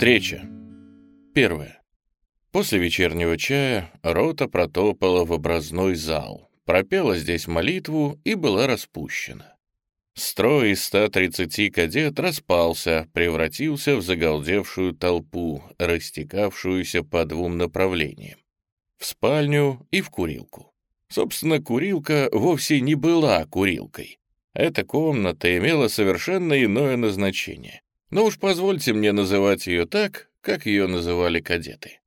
Встреча. Первое. После вечернего чая рота протопала в образной зал, пропела здесь молитву и была распущена. Строй из 130 кадет распался, превратился в загалдевшую толпу, растекавшуюся по двум направлениям — в спальню и в курилку. Собственно, курилка вовсе не была курилкой. Эта комната имела совершенно иное назначение. Но уж позвольте мне называть ее так, как ее называли кадеты.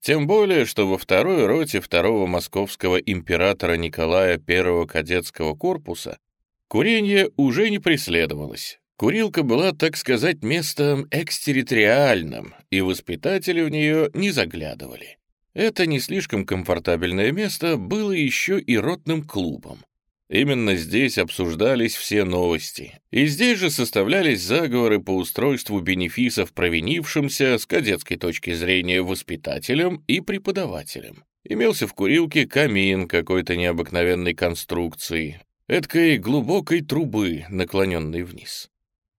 Тем более, что во второй роте второго московского императора Николая I кадетского корпуса Курение уже не преследовалось. Курилка была, так сказать, местом экстерриториальным, и воспитатели в нее не заглядывали. Это не слишком комфортабельное место было еще и ротным клубом. Именно здесь обсуждались все новости, и здесь же составлялись заговоры по устройству бенефисов провинившимся с кадетской точки зрения воспитателям и преподавателям. Имелся в курилке камин какой-то необыкновенной конструкции, эдкой глубокой трубы, наклоненной вниз.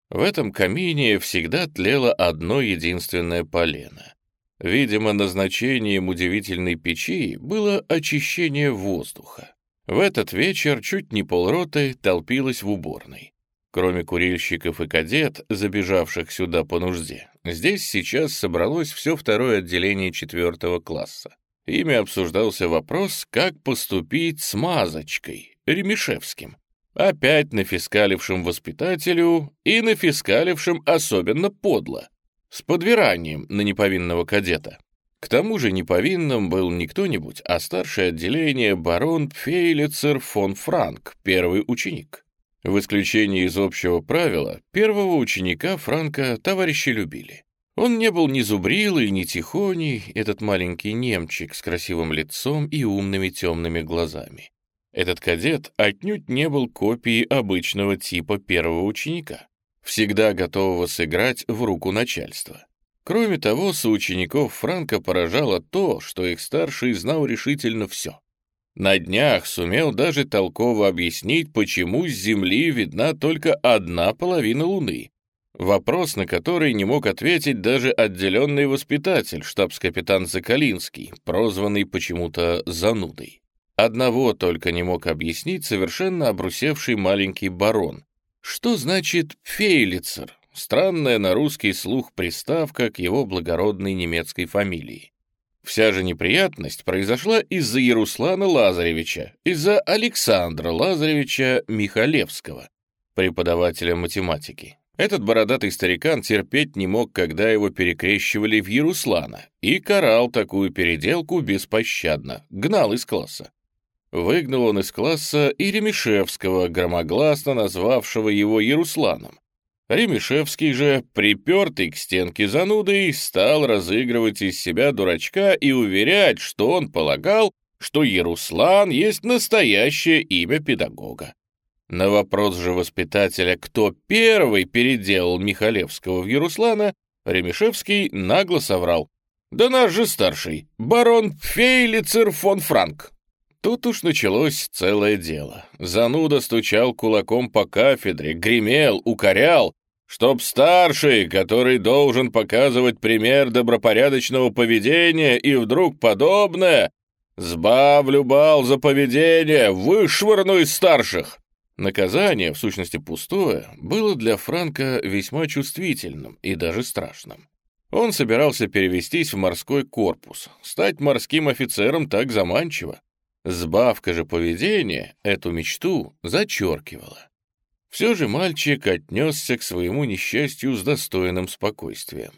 В этом камине всегда тлело одно единственное полено. Видимо, назначением удивительной печи было очищение воздуха. В этот вечер чуть не полроты толпилась в уборной. Кроме курильщиков и кадет, забежавших сюда по нужде, здесь сейчас собралось все второе отделение четвертого класса. Ими обсуждался вопрос, как поступить с мазочкой, Ремишевским, опять нафискалившим воспитателю и нафискалившим особенно подло, с подвиранием на неповинного кадета. К тому же неповинным был не кто-нибудь, а старшее отделение барон Фейлицер фон Франк, первый ученик. В исключение из общего правила, первого ученика Франка товарищи любили. Он не был ни зубрилый, ни тихоней, этот маленький немчик с красивым лицом и умными темными глазами. Этот кадет отнюдь не был копией обычного типа первого ученика, всегда готового сыграть в руку начальства. Кроме того, соучеников Франка поражало то, что их старший знал решительно все. На днях сумел даже толково объяснить, почему с Земли видна только одна половина Луны. Вопрос, на который не мог ответить даже отделенный воспитатель, штабс-капитан Закалинский, прозванный почему-то «занудой». Одного только не мог объяснить совершенно обрусевший маленький барон. Что значит «фейлицер»? Странная на русский слух приставка к его благородной немецкой фамилии. Вся же неприятность произошла из-за Яруслана Лазаревича, из-за Александра Лазаревича Михалевского, преподавателя математики. Этот бородатый старикан терпеть не мог, когда его перекрещивали в Яруслана, и карал такую переделку беспощадно, гнал из класса. Выгнал он из класса и Ремишевского, громогласно назвавшего его Ярусланом. Ремишевский же, припертый к стенке занудой, стал разыгрывать из себя дурачка и уверять, что он полагал, что Яруслан есть настоящее имя педагога. На вопрос же воспитателя, кто первый переделал Михалевского в Яруслана, Ремишевский нагло соврал. «Да наш же старший, барон Фейлицер фон Франк». Тут уж началось целое дело. Зануда стучал кулаком по кафедре, гремел, укорял, чтоб старший, который должен показывать пример добропорядочного поведения и вдруг подобное, сбавлю бал за поведение, вышвырну из старших. Наказание, в сущности пустое, было для Франка весьма чувствительным и даже страшным. Он собирался перевестись в морской корпус, стать морским офицером так заманчиво. Сбавка же поведения эту мечту зачеркивала. Все же мальчик отнесся к своему несчастью с достойным спокойствием.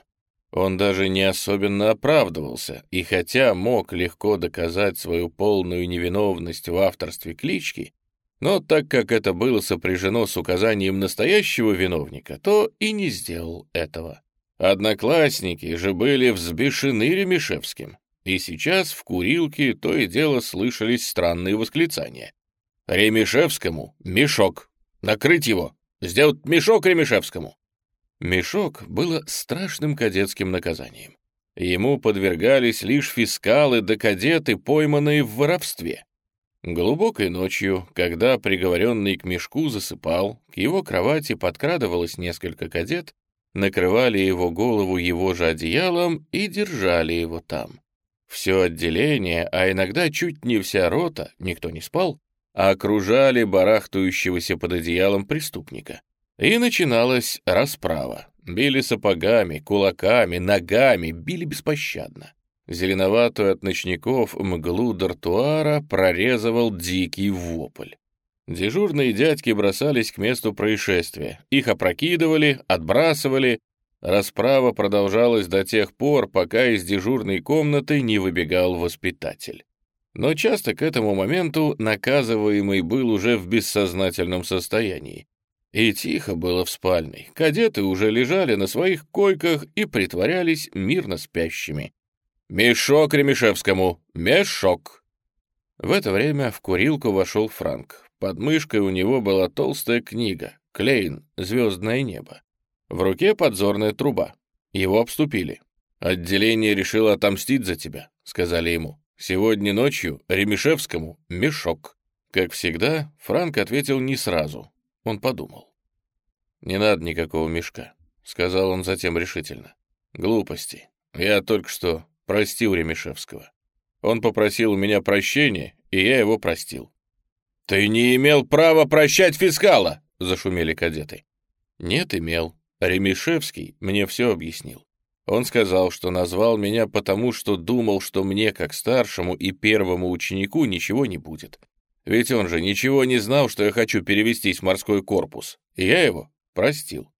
Он даже не особенно оправдывался, и хотя мог легко доказать свою полную невиновность в авторстве клички, но так как это было сопряжено с указанием настоящего виновника, то и не сделал этого. Одноклассники же были взбешены Ремишевским. И сейчас в курилке то и дело слышались странные восклицания. «Ремишевскому мешок! Накрыть его! Сделать мешок Ремишевскому!» Мешок было страшным кадетским наказанием. Ему подвергались лишь фискалы да кадеты, пойманные в воровстве. Глубокой ночью, когда приговоренный к мешку засыпал, к его кровати подкрадывалось несколько кадет, накрывали его голову его же одеялом и держали его там. Все отделение, а иногда чуть не вся рота, никто не спал, окружали барахтающегося под одеялом преступника. И начиналась расправа. Били сапогами, кулаками, ногами, били беспощадно. Зеленоватую от ночников мглу дартуара прорезывал дикий вопль. Дежурные дядьки бросались к месту происшествия. Их опрокидывали, отбрасывали. Расправа продолжалась до тех пор, пока из дежурной комнаты не выбегал воспитатель. Но часто к этому моменту наказываемый был уже в бессознательном состоянии. И тихо было в спальной. Кадеты уже лежали на своих койках и притворялись мирно спящими. «Мешок Ремешевскому! Мешок!» В это время в курилку вошел Франк. Под мышкой у него была толстая книга «Клейн. Звездное небо». В руке подзорная труба. Его обступили. «Отделение решило отомстить за тебя», — сказали ему. «Сегодня ночью Ремешевскому мешок». Как всегда, Франк ответил не сразу. Он подумал. «Не надо никакого мешка», — сказал он затем решительно. «Глупости. Я только что простил Ремешевского. Он попросил у меня прощения, и я его простил. «Ты не имел права прощать фискала!» — зашумели кадеты. «Нет, имел. Ремишевский мне все объяснил. Он сказал, что назвал меня потому, что думал, что мне, как старшему и первому ученику, ничего не будет. Ведь он же ничего не знал, что я хочу перевестись в морской корпус, и я его простил.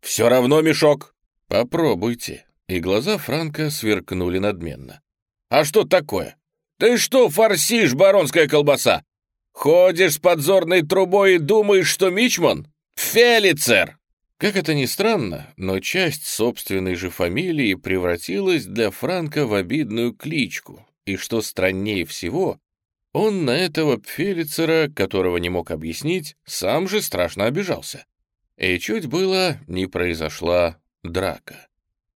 «Все равно мешок!» «Попробуйте». И глаза Франка сверкнули надменно. «А что такое? Ты что форсишь, баронская колбаса? Ходишь с подзорной трубой и думаешь, что Мичман? Фелицер!» Как это ни странно, но часть собственной же фамилии превратилась для Франка в обидную кличку, и что страннее всего, он на этого Пфелицера, которого не мог объяснить, сам же страшно обижался. И чуть было не произошла драка.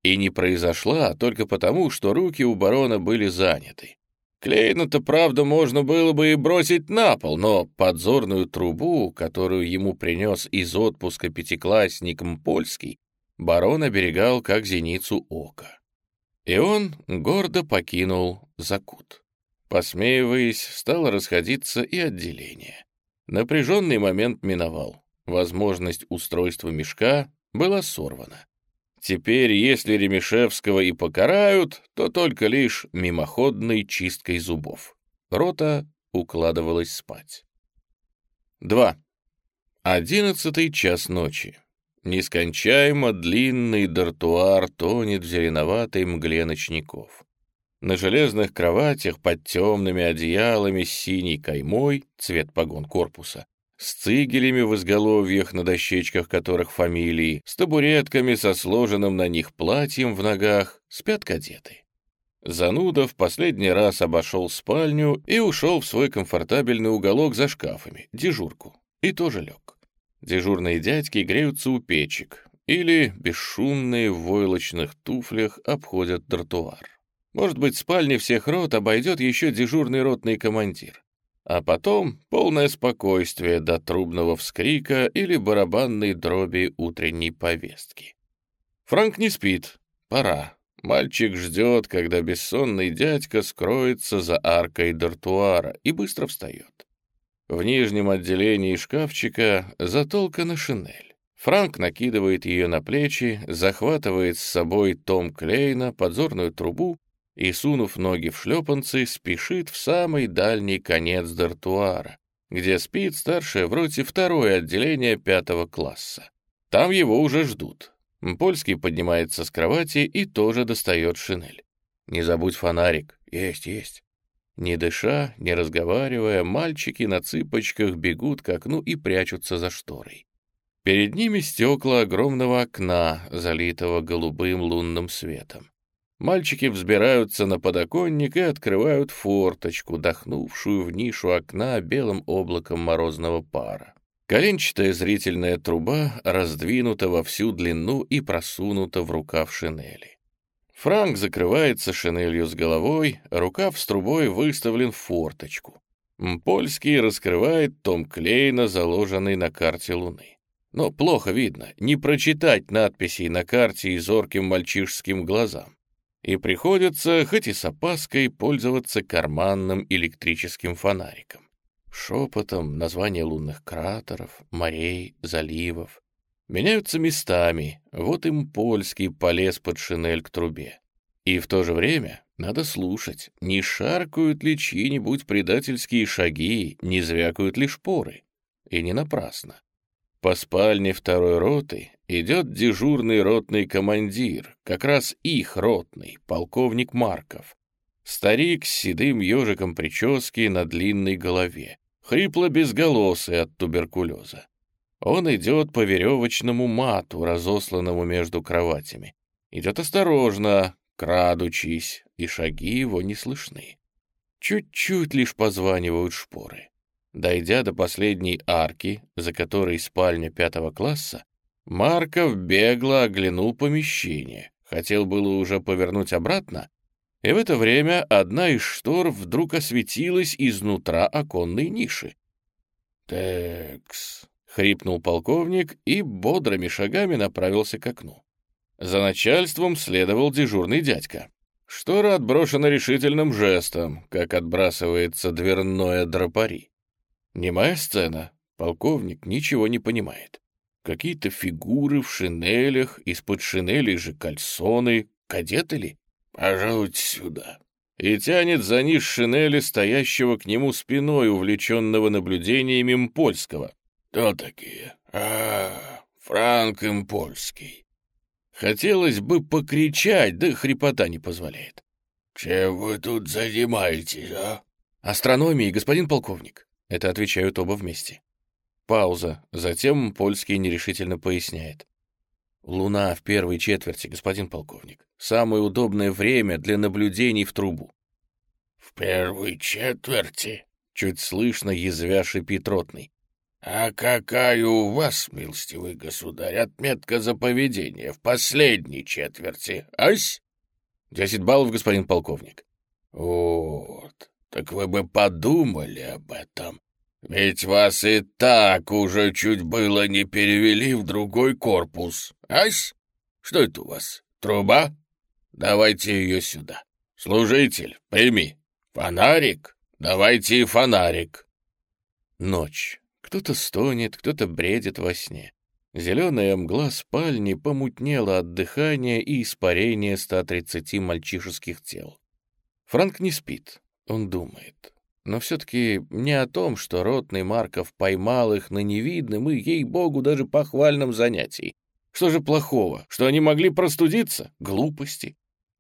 И не произошла только потому, что руки у барона были заняты. Клейна-то, правда, можно было бы и бросить на пол, но подзорную трубу, которую ему принес из отпуска пятиклассник Польский, барон оберегал как зеницу ока. И он гордо покинул закут. Посмеиваясь, стало расходиться и отделение. Напряженный момент миновал. Возможность устройства мешка была сорвана. Теперь, если Ремешевского и покарают, то только лишь мимоходной чисткой зубов. Рота укладывалась спать. 2. Одиннадцатый час ночи. Нескончаемо длинный дартуар тонет в зеленоватой мгле ночников. На железных кроватях под темными одеялами с синей каймой, цвет погон корпуса, с цигелями в изголовьях, на дощечках которых фамилии, с табуретками со сложенным на них платьем в ногах, спят кадеты. Зануда в последний раз обошел спальню и ушел в свой комфортабельный уголок за шкафами, дежурку, и тоже лег. Дежурные дядьки греются у печек или, бесшумные в войлочных туфлях, обходят тротуар. Может быть, спальни всех рот обойдет еще дежурный ротный командир. А потом полное спокойствие до трубного вскрика или барабанной дроби утренней повестки. Франк не спит. Пора. Мальчик ждет, когда бессонный дядька скроется за аркой дартуара и быстро встает. В нижнем отделении шкафчика затолкана шинель. Франк накидывает ее на плечи, захватывает с собой том Клейна, подзорную трубу и, сунув ноги в шлепанцы, спешит в самый дальний конец дартуара, где спит старшее в роте второе отделение пятого класса. Там его уже ждут. Польский поднимается с кровати и тоже достает шинель. «Не забудь фонарик. Есть, есть». Не дыша, не разговаривая, мальчики на цыпочках бегут к окну и прячутся за шторой. Перед ними стекла огромного окна, залитого голубым лунным светом. Мальчики взбираются на подоконник и открывают форточку, дохнувшую в нишу окна белым облаком морозного пара. Коленчатая зрительная труба раздвинута во всю длину и просунута в рукав шинели. Франк закрывается шинелью с головой, рукав с трубой выставлен в форточку. Польский раскрывает том Клейна, заложенный на карте Луны. но плохо видно, не прочитать надписей на карте и зорким мальчишеским глазам. И приходится, хоть и с опаской, пользоваться карманным электрическим фонариком. Шепотом названия лунных кратеров, морей, заливов. Меняются местами, вот им польский полез под шинель к трубе. И в то же время надо слушать, не шаркают ли чьи-нибудь предательские шаги, не звякают ли шпоры. И не напрасно. По спальне второй роты идет дежурный ротный командир, как раз их ротный, полковник Марков. Старик с седым ежиком прически на длинной голове, хрипло-безголосый от туберкулеза. Он идет по веревочному мату, разосланному между кроватями. Идет осторожно, крадучись, и шаги его не слышны. Чуть-чуть лишь позванивают шпоры. Дойдя до последней арки, за которой спальня пятого класса, Марков бегло оглянул помещение, хотел было уже повернуть обратно, и в это время одна из штор вдруг осветилась изнутра оконной ниши. «Текс», — хрипнул полковник и бодрыми шагами направился к окну. За начальством следовал дежурный дядька. Штора отброшена решительным жестом, как отбрасывается дверное дропари. Немая сцена. Полковник ничего не понимает. Какие-то фигуры в шинелях, из-под шинелей же кальсоны. Кадеты ли? Пожалуйте сюда. И тянет за низ шинели стоящего к нему спиной, увлеченного наблюдениями Мпольского. Кто такие? А, Франк Импольский. Хотелось бы покричать, да хрипота не позволяет. «Чем вы тут занимаетесь, а?» «Астрономией, господин полковник». Это отвечают оба вместе. Пауза. Затем польский нерешительно поясняет. Луна в первой четверти, господин полковник. Самое удобное время для наблюдений в трубу. В первой четверти? Чуть слышно, язвя шипит ротный. «А какая у вас, милостивый государь, отметка за поведение в последней четверти, ась?» «Десять баллов, господин полковник». «Вот, так вы бы подумали об этом. Ведь вас и так уже чуть было не перевели в другой корпус. Ась? Что это у вас? Труба? Давайте ее сюда. Служитель, прими. Фонарик? Давайте и фонарик. Ночь. Кто-то стонет, кто-то бредит во сне. Зеленая мгла спальни помутнела от дыхания и испарения 130 мальчишеских тел. Франк не спит. Он думает. Но все-таки не о том, что ротный Марков поймал их на невидном и, ей-богу, даже похвальном занятии. Что же плохого? Что они могли простудиться? Глупости.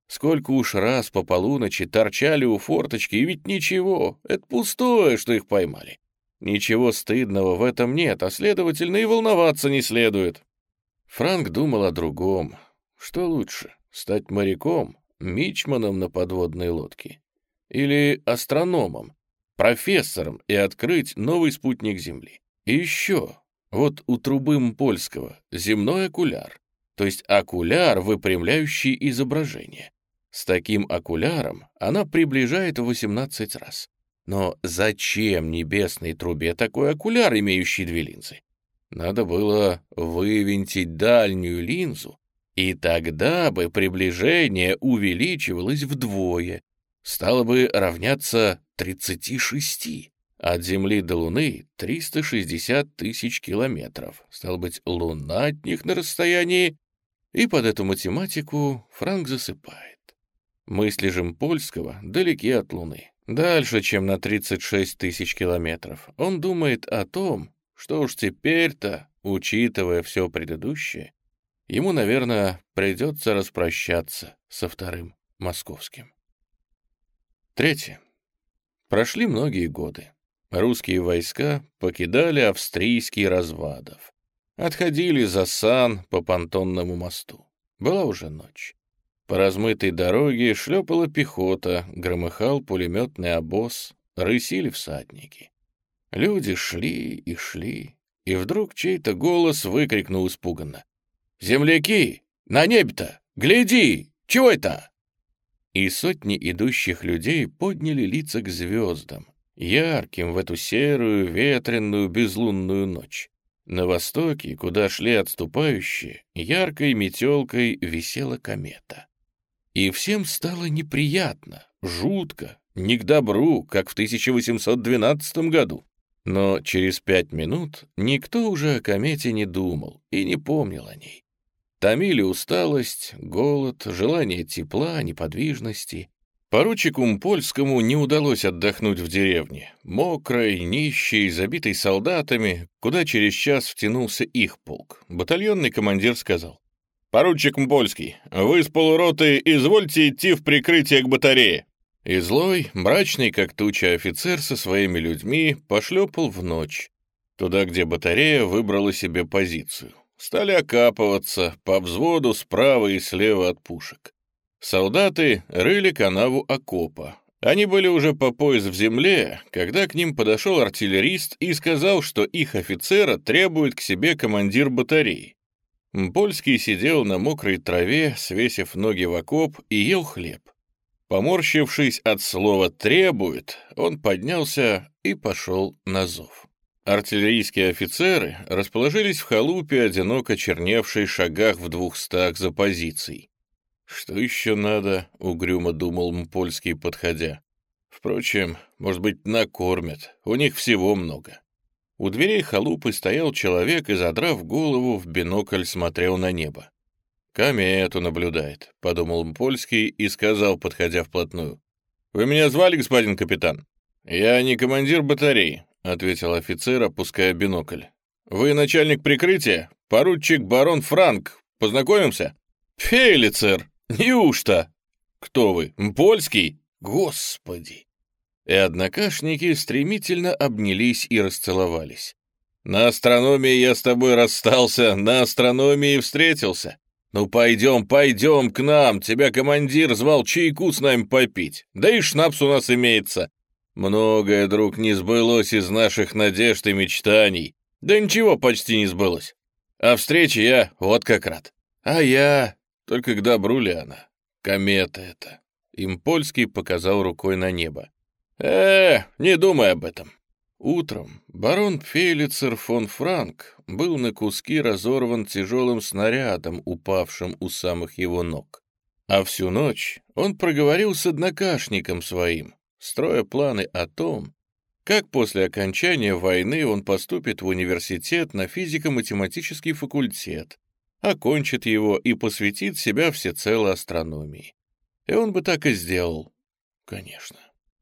Сколько уж раз по полуночи торчали у форточки, и ведь ничего, это пустое, что их поймали. Ничего стыдного в этом нет, а, следовательно, и волноваться не следует. Франк думал о другом. Что лучше, стать моряком, мичманом на подводной лодке или астрономом, профессором и открыть новый спутник Земли. И еще, вот у трубы Мпольского земной окуляр, то есть окуляр, выпрямляющий изображение. С таким окуляром она приближает в 18 раз. Но зачем небесной трубе такой окуляр, имеющий две линзы? Надо было вывинтить дальнюю линзу, и тогда бы приближение увеличивалось вдвое, стало бы равняться 36. От Земли до Луны 360 тысяч километров. Стало быть, Луна от них на расстоянии... И под эту математику Франк засыпает. Мысли же Польского далеки от Луны. Дальше, чем на 36 тысяч километров. Он думает о том, что уж теперь-то, учитывая все предыдущее, ему, наверное, придется распрощаться со вторым московским. Третье. Прошли многие годы. Русские войска покидали австрийский развадов. Отходили за сан по понтонному мосту. Была уже ночь. По размытой дороге шлепала пехота, громыхал пулеметный обоз, рысили всадники. Люди шли и шли, и вдруг чей-то голос выкрикнул испуганно. «Земляки! На небе-то! Гляди! Чего это?» И сотни идущих людей подняли лица к звездам, ярким в эту серую, ветреную, безлунную ночь. На востоке, куда шли отступающие, яркой метелкой висела комета. И всем стало неприятно, жутко, не к добру, как в 1812 году. Но через пять минут никто уже о комете не думал и не помнил о ней. Томили усталость, голод, желание тепла, неподвижности. Поручику Мпольскому не удалось отдохнуть в деревне, мокрой, нищей, забитой солдатами, куда через час втянулся их полк. Батальонный командир сказал, «Поручик Мпольский, вы с полуроты извольте идти в прикрытие к батарее». И злой, мрачный, как туча офицер со своими людьми пошлепал в ночь, туда, где батарея выбрала себе позицию. Стали окапываться по взводу справа и слева от пушек. Солдаты рыли канаву окопа. Они были уже по пояс в земле, когда к ним подошел артиллерист и сказал, что их офицера требует к себе командир батареи. Польский сидел на мокрой траве, свесив ноги в окоп, и ел хлеб. Поморщившись от слова «требует», он поднялся и пошел на зов. Артиллерийские офицеры расположились в халупе, одиноко черневшей шагах в двухстах за позицией. «Что еще надо?» — угрюмо думал Мпольский, подходя. «Впрочем, может быть, накормят, у них всего много». У дверей халупы стоял человек и, задрав голову, в бинокль смотрел на небо. «Комету наблюдает», — подумал Мпольский и сказал, подходя вплотную. «Вы меня звали, господин капитан?» «Я не командир батареи», — ответил офицер, опуская бинокль. «Вы начальник прикрытия? Поручик барон Франк. Познакомимся?» «Фейлицер!» «Неужто?» «Кто вы? Польский?» «Господи!» И однокашники стремительно обнялись и расцеловались. «На астрономии я с тобой расстался, на астрономии встретился. Ну пойдем, пойдем к нам, тебя командир звал чайку с нами попить, да и шнапс у нас имеется. Многое, друг, не сбылось из наших надежд и мечтаний. Да ничего почти не сбылось. А встрече я вот как рад. А я только к добру ли она? Комета это. Им польский показал рукой на небо. Э, не думай об этом. Утром барон Фелицер фон Франк был на куски разорван тяжелым снарядом, упавшим у самых его ног. А всю ночь он проговорил с однокашником своим, строя планы о том, как после окончания войны он поступит в университет на физико-математический факультет, окончит его и посвятит себя всецело астрономии. И он бы так и сделал, конечно.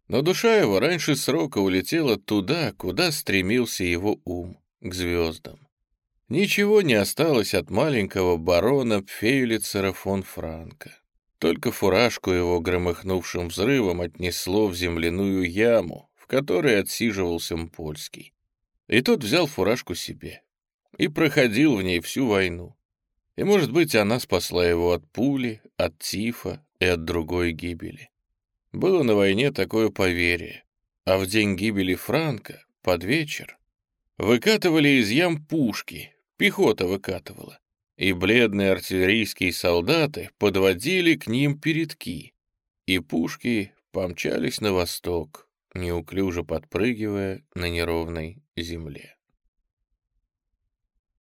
Но душа его раньше срока улетела туда, куда стремился его ум, к звездам. Ничего не осталось от маленького барона Пфейлицера фон Франка. Только фуражку его громыхнувшим взрывом отнесло в земляную яму, в которой отсиживался Мпольский. И тот взял фуражку себе и проходил в ней всю войну. И, может быть, она спасла его от пули, от тифа и от другой гибели. Было на войне такое поверье. А в день гибели Франка, под вечер, выкатывали из ям пушки, пехота выкатывала, и бледные артиллерийские солдаты подводили к ним передки, и пушки помчались на восток, неуклюже подпрыгивая на неровной земле.